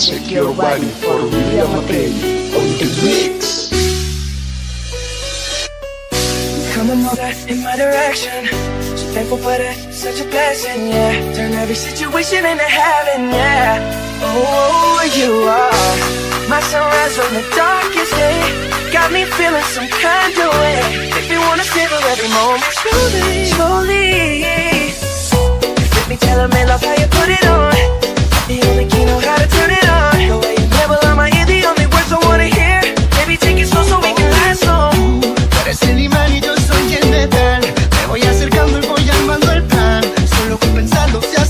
check your body for the real material on the mix. Coming over in my direction. So thankful for that, such a blessing, yeah. Turn every situation into heaven, yeah. Oh, you are my sunrise on the darkest day got me feeling some kind of way. If you wanna savor every moment, slowly, slowly. Let me tell them, love how you put it on. voy acercando y voy armando el plan. Solo con pensarlo se hace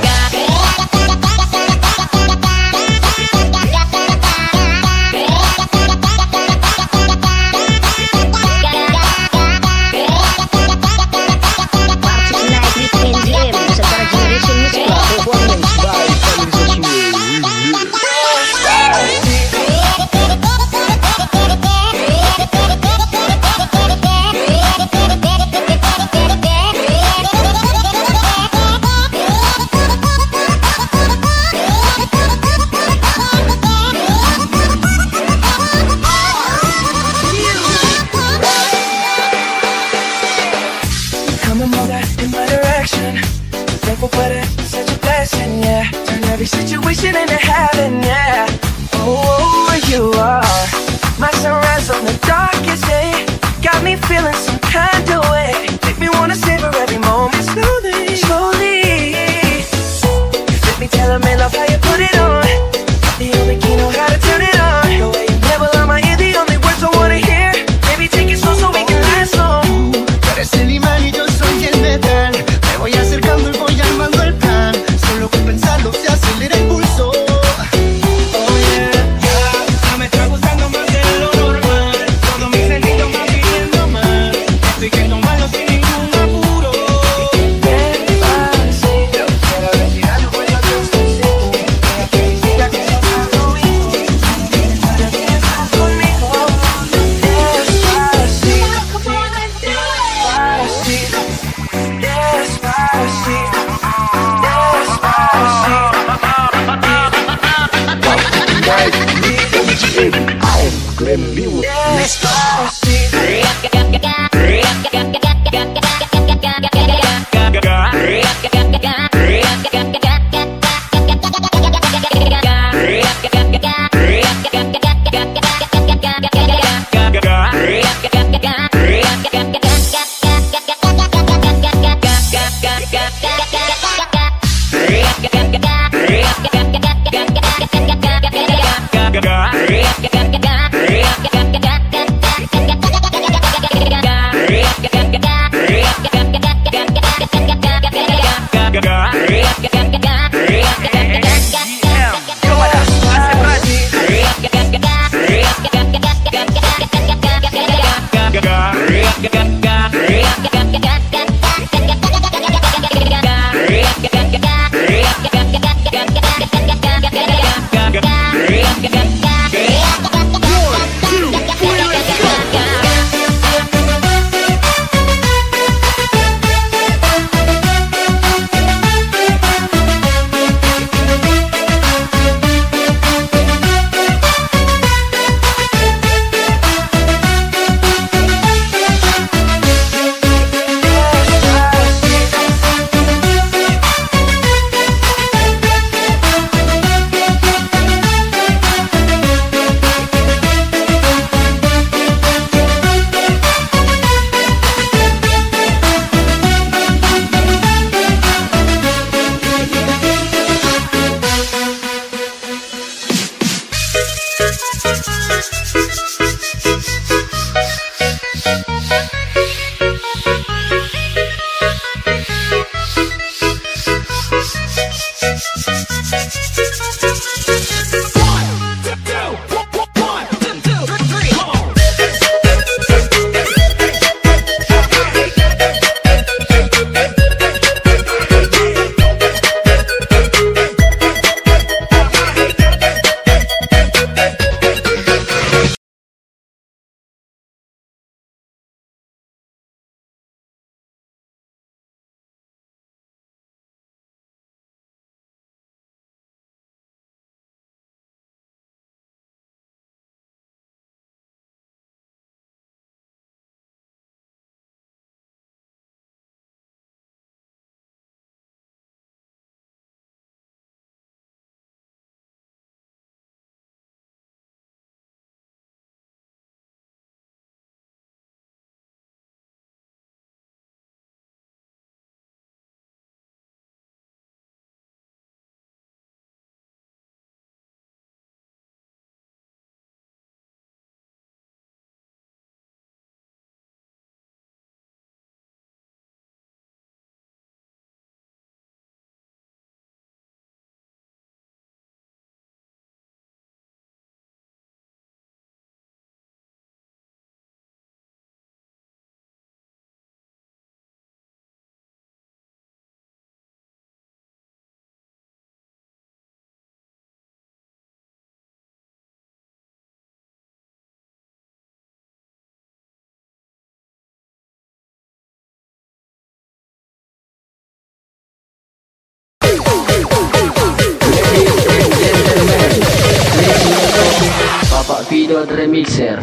Video Remixer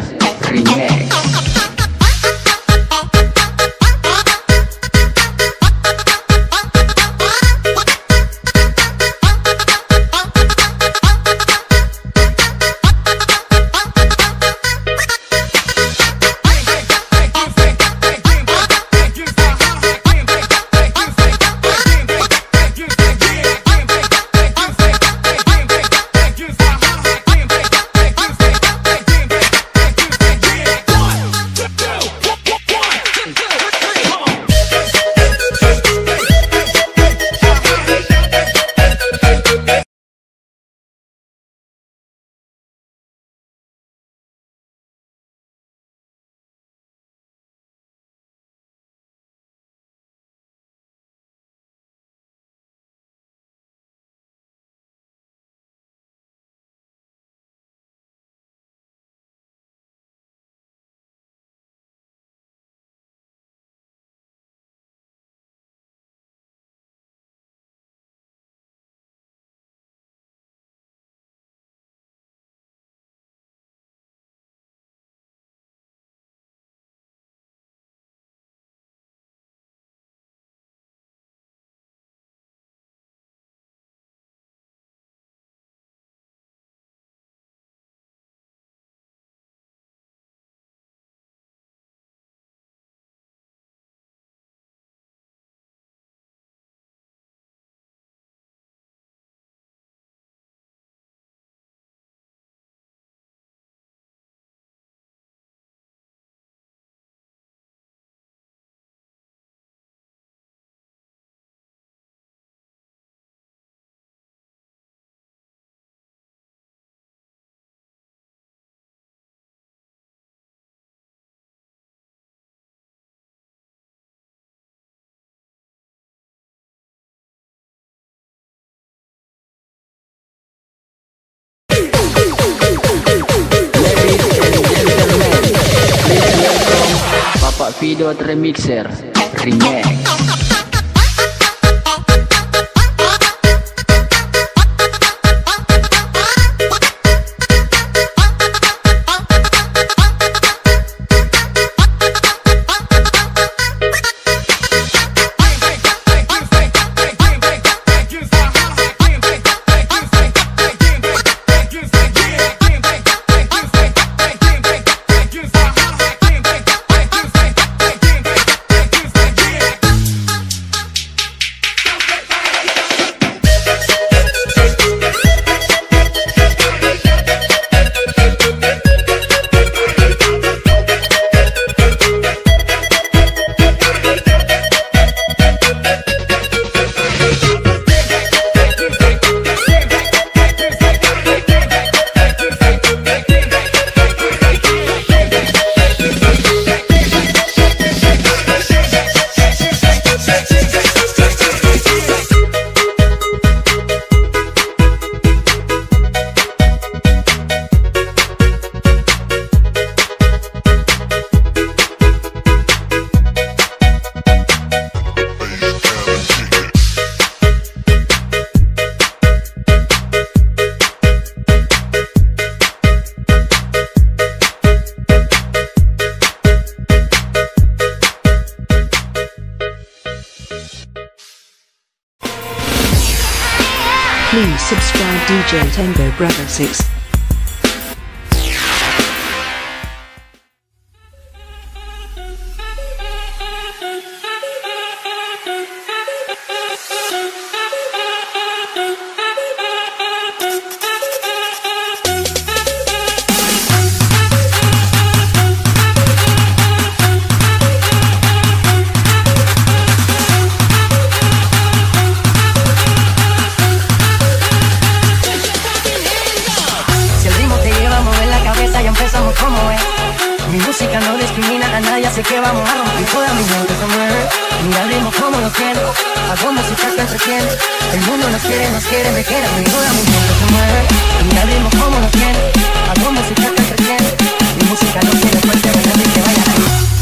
Remix Video Remixer Remix que vamos a romper toda mi mente se mueve. Mira el ritmo como lo tiene, hago música que entretiene. El mundo nos quiere, nos quiere, me quiere, mi toda mi mente se mueve. Mira el ritmo como lo tiene, hago música que entretiene. Mi música no tiene fuerte, me que vaya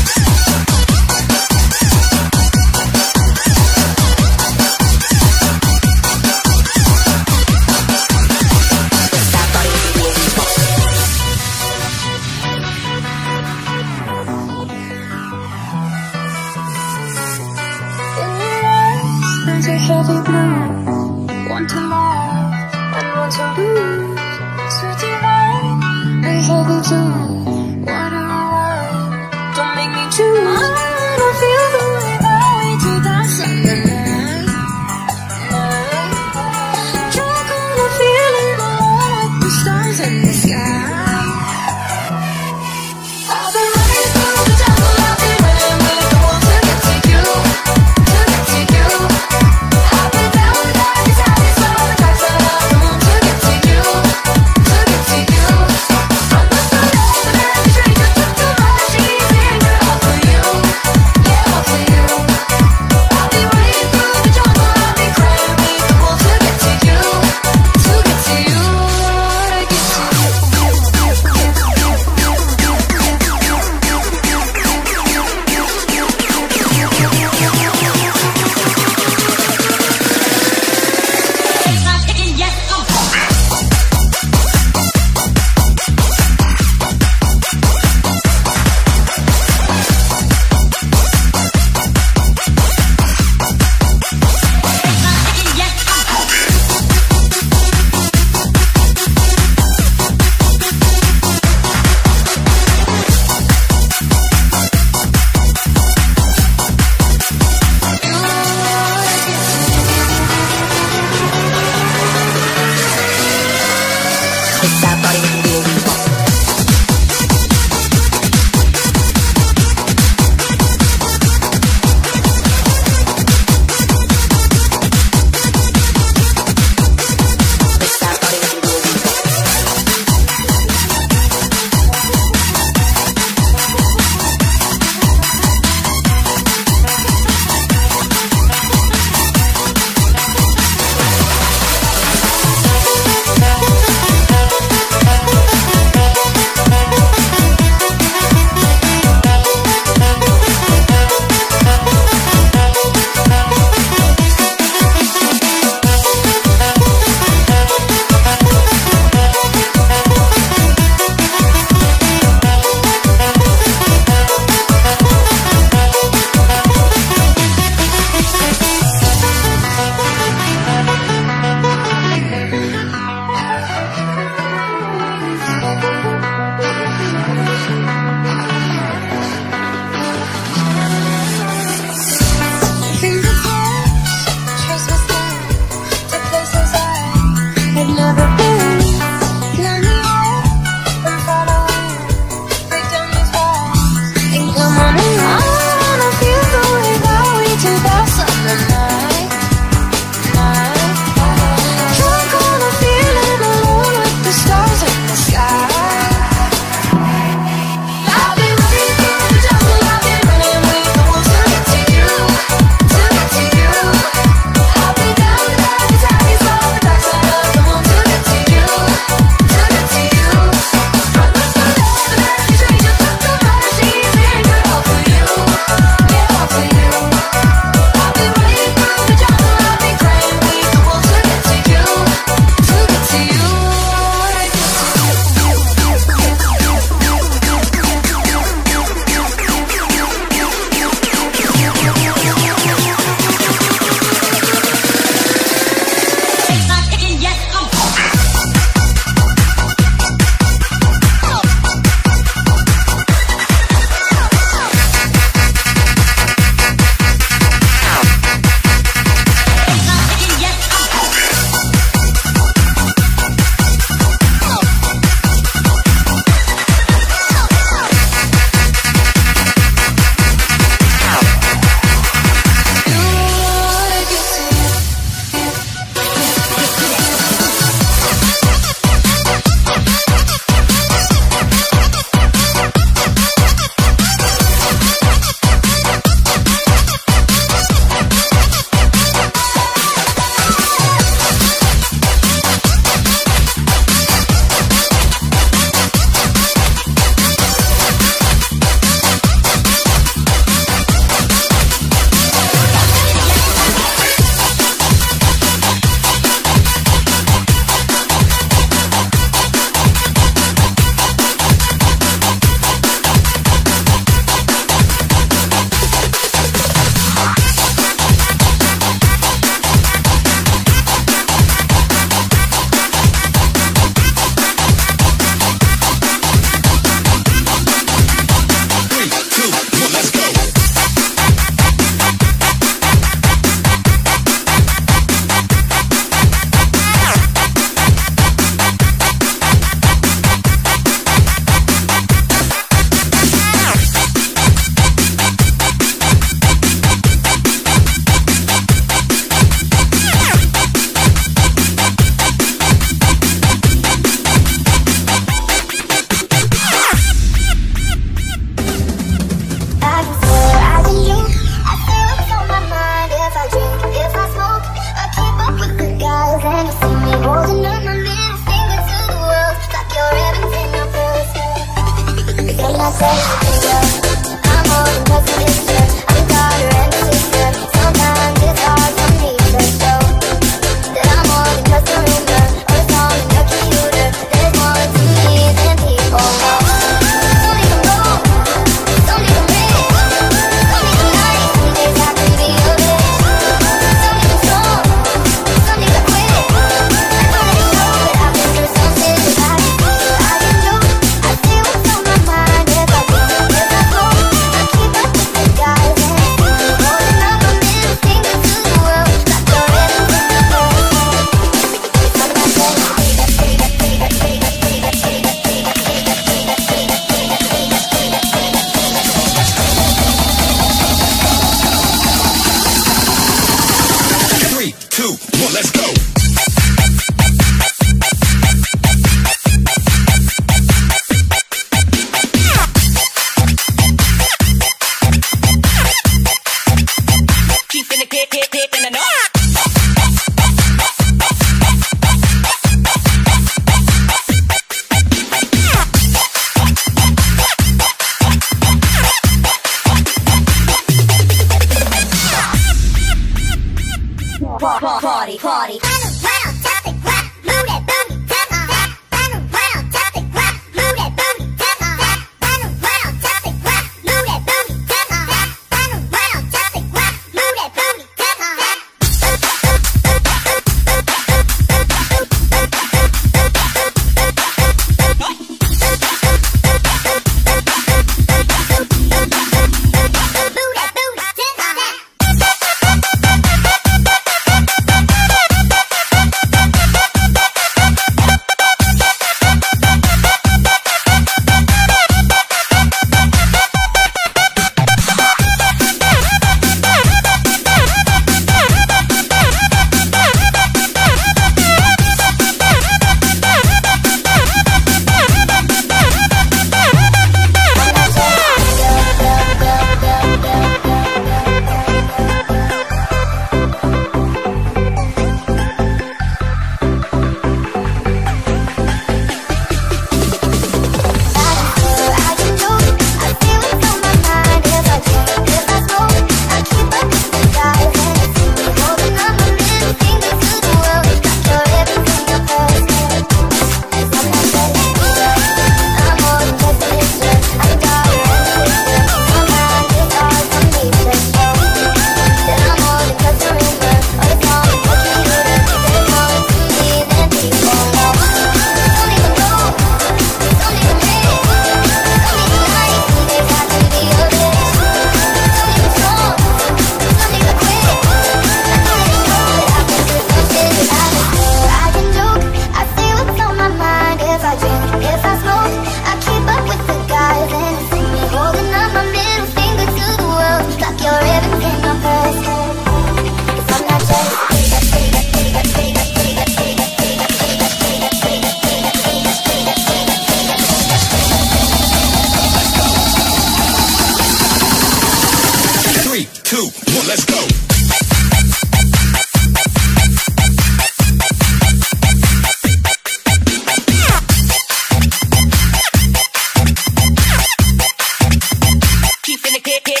get, get, get.